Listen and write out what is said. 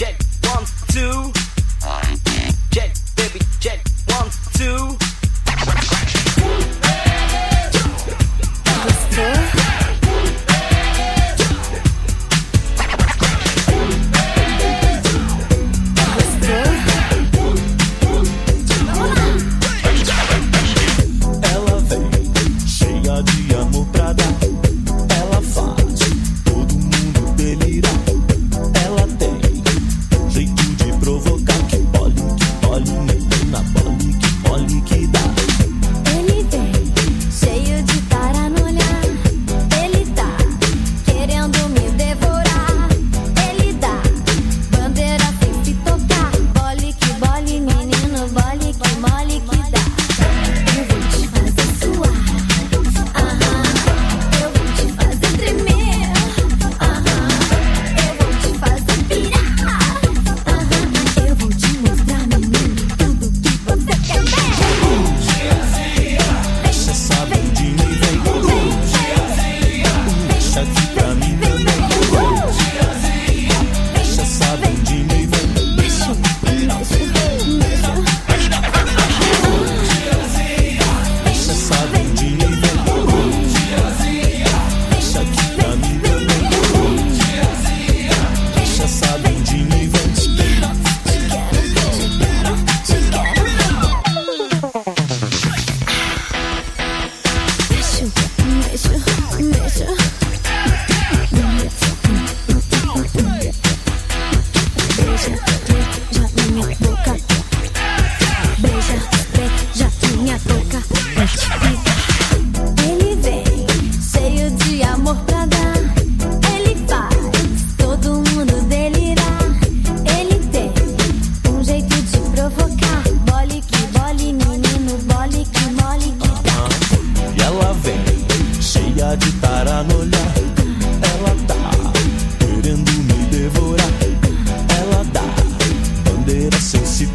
Check one, two. vem cheia de tara no olhar. Ela tá querendo me devorar. Ela dá bandeira sem se